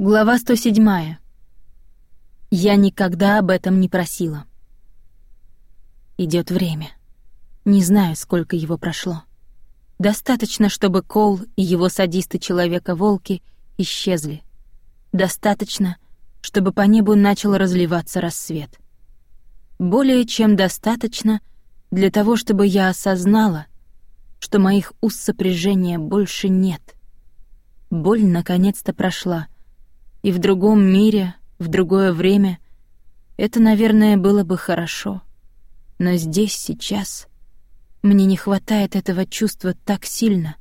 Глава 107. Я никогда об этом не просила. Идет время. Не знаю, сколько его прошло. Достаточно, чтобы Коул и его садисты-человека-волки исчезли. Достаточно, чтобы по небу начал разливаться рассвет. Более чем достаточно для того, чтобы я осознала, что моих уз сопряжения больше нет. Боль наконец-то прошла — и в другом мире, в другое время это, наверное, было бы хорошо. Но здесь, сейчас, мне не хватает этого чувства так сильно,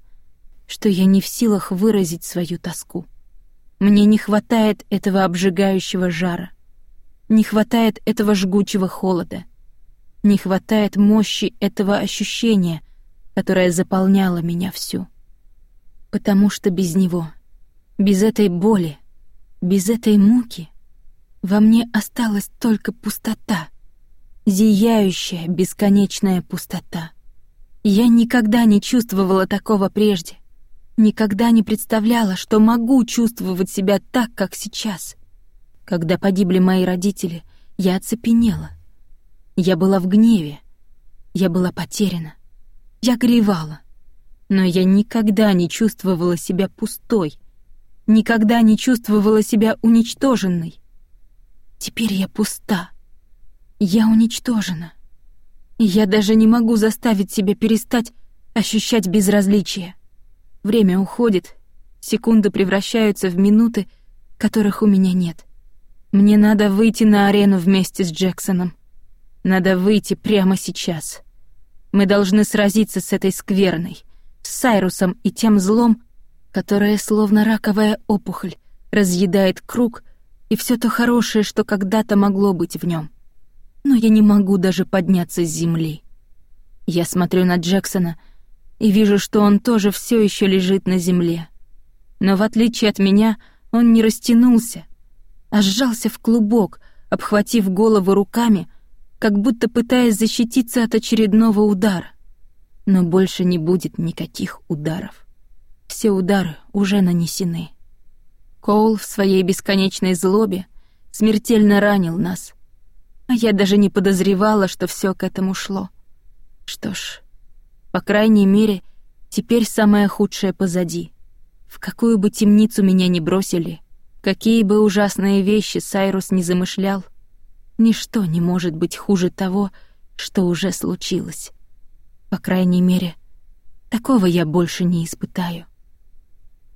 что я не в силах выразить свою тоску. Мне не хватает этого обжигающего жара. Не хватает этого жгучего холода. Не хватает мощи этого ощущения, которое заполняло меня всю. Потому что без него, без этой боли, без этой муки во мне осталась только пустота, зияющая бесконечная пустота. Я никогда не чувствовала такого прежде, никогда не представляла, что могу чувствовать себя так, как сейчас. Когда погибли мои родители, я оцепенела. Я была в гневе, я была потеряна, я горевала. Но я никогда не чувствовала себя пустой — никогда не чувствовала себя уничтоженной. Теперь я пуста. Я уничтожена. Я даже не могу заставить себя перестать ощущать безразличие. Время уходит, секунды превращаются в минуты, которых у меня нет. Мне надо выйти на арену вместе с Джексоном. Надо выйти прямо сейчас. Мы должны сразиться с этой скверной, с Сайрусом и тем злом, которая, словно раковая опухоль, разъедает круг и все то хорошее, что когда-то могло быть в нем. Но я не могу даже подняться с земли. Я смотрю на Джексона и вижу, что он тоже все еще лежит на земле. Но в отличие от меня, он не растянулся, а сжался в клубок, обхватив голову руками, как будто пытаясь защититься от очередного удара. Но больше не будет никаких ударов. Все удары уже нанесены. Коул в своей бесконечной злобе смертельно ранил нас. А я даже не подозревала, что все к этому шло. Что ж, по крайней мере, теперь самое худшее позади. В какую бы темницу меня ни бросили, какие бы ужасные вещи Сайрус не замышлял, ничто не может быть хуже того, что уже случилось. По крайней мере, такого я больше не испытаю.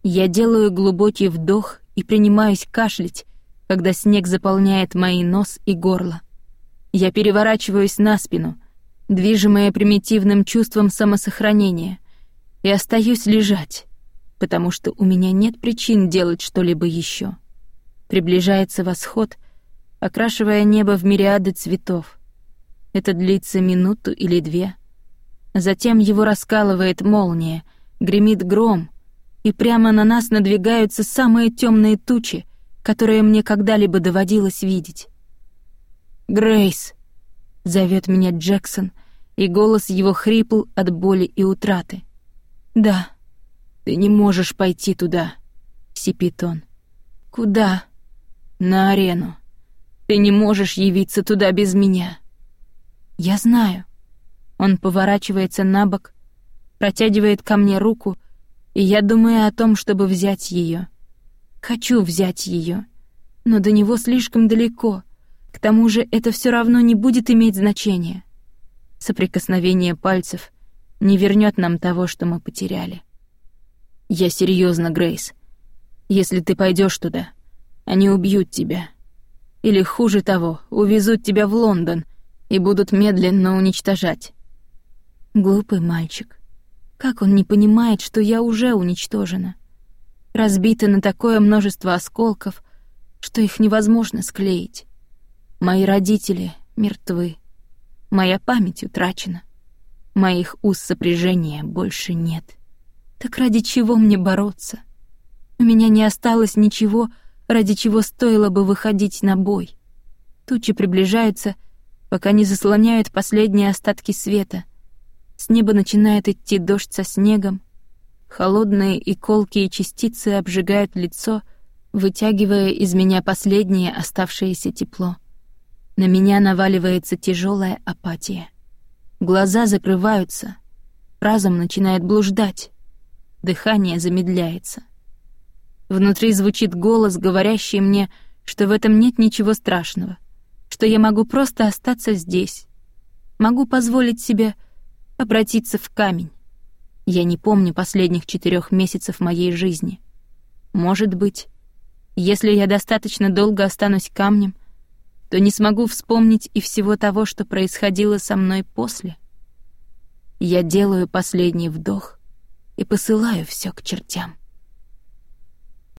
Я делаю глубокий вдох и принимаюсь кашлять, когда снег заполняет мои нос и горло. Я переворачиваюсь на спину, движимая примитивным чувством самосохранения, и остаюсь лежать, потому что у меня нет причин делать что-либо еще. Приближается восход, окрашивая небо в мириады цветов. Это длится минуту или две. Затем его раскалывает молния, гремит гром — и прямо на нас надвигаются самые темные тучи, которые мне когда-либо доводилось видеть. «Грейс!» — зовет меня Джексон, и голос его хрипл от боли и утраты. «Да, ты не можешь пойти туда», — сипит он. «Куда?» «На арену. Ты не можешь явиться туда без меня». «Я знаю». Он поворачивается на бок, протягивает ко мне руку — и я думаю о том, чтобы взять ее. Хочу взять ее, но до него слишком далеко. К тому же это все равно не будет иметь значения. Соприкосновение пальцев не вернет нам того, что мы потеряли. Я серьезно, Грейс. Если ты пойдешь туда, они убьют тебя. Или хуже того, увезут тебя в Лондон и будут медленно уничтожать. Глупый мальчик. Как он не понимает, что я уже уничтожена? Разбита на такое множество осколков, что их невозможно склеить. Мои родители мертвы. Моя память утрачена. Моих уз сопряжения больше нет. Так ради чего мне бороться? У меня не осталось ничего, ради чего стоило бы выходить на бой. Тучи приближаются, пока не заслоняют последние остатки света — с неба начинает идти дождь со снегом. Холодные и колкие частицы обжигают лицо, вытягивая из меня последнее оставшееся тепло. На меня наваливается тяжелая апатия. Глаза закрываются, разум начинает блуждать, дыхание замедляется. Внутри звучит голос, говорящий мне, что в этом нет ничего страшного, что я могу просто остаться здесь, могу позволить себе обратиться в камень. Я не помню последних четырех месяцев моей жизни. Может быть, если я достаточно долго останусь камнем, то не смогу вспомнить и всего того, что происходило со мной после. Я делаю последний вдох и посылаю все к чертям.